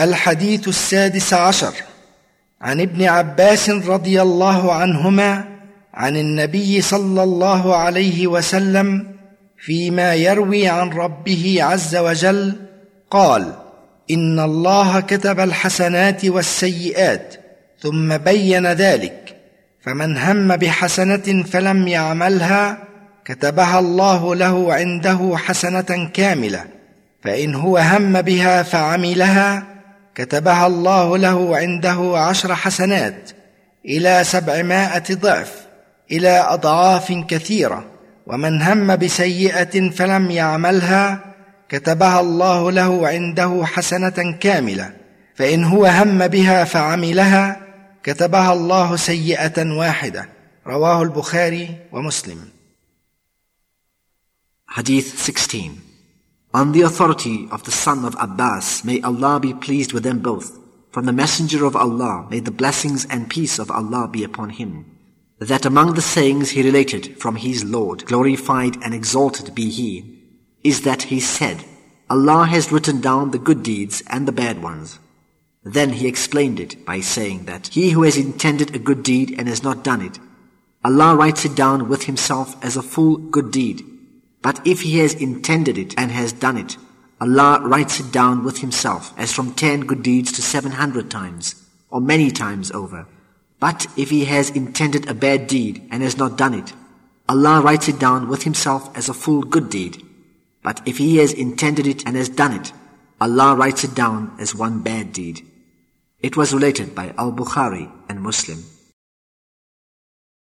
الحديث السادس عشر. عن ابن عباس رضي الله عنهما عن النبي صلى الله عليه وسلم فيما يروي عن ربه عز وجل قال إن الله كتب الحسنات والسيئات ثم بين ذلك فمن هم بحسنة فلم يعملها كتبها الله له عنده حسنة كاملة فإن هو هم بها فعملها كتبها الله له عنده عشر حسنات إلى سبعمائة ضعف إلى أضعاف كثيرة ومن هم بسيئة فلم يعملها كتبها الله له عنده حسنة كاملة فإن هو هم بها فعملها كتبها الله سيئة واحدة. رواه البخاري ومسلم. Hadith 16 On the authority of the son of Abbas, may Allah be pleased with them both, from the Messenger of Allah, may the blessings and peace of Allah be upon him, that among the sayings he related from his Lord, glorified and exalted be he, is that he said, Allah has written down the good deeds and the bad ones. Then he explained it by saying that he who has intended a good deed and has not done it, Allah writes it down with himself as a full good deed. But if he has intended it and has done it, Allah writes it down with himself as from ten good deeds to seven hundred times, or many times over. But if he has intended a bad deed and has not done it, Allah writes it down with himself as a full good deed. But if he has intended it and has done it, Allah writes it down as one bad deed. It was related by Al-Bukhari and Muslim.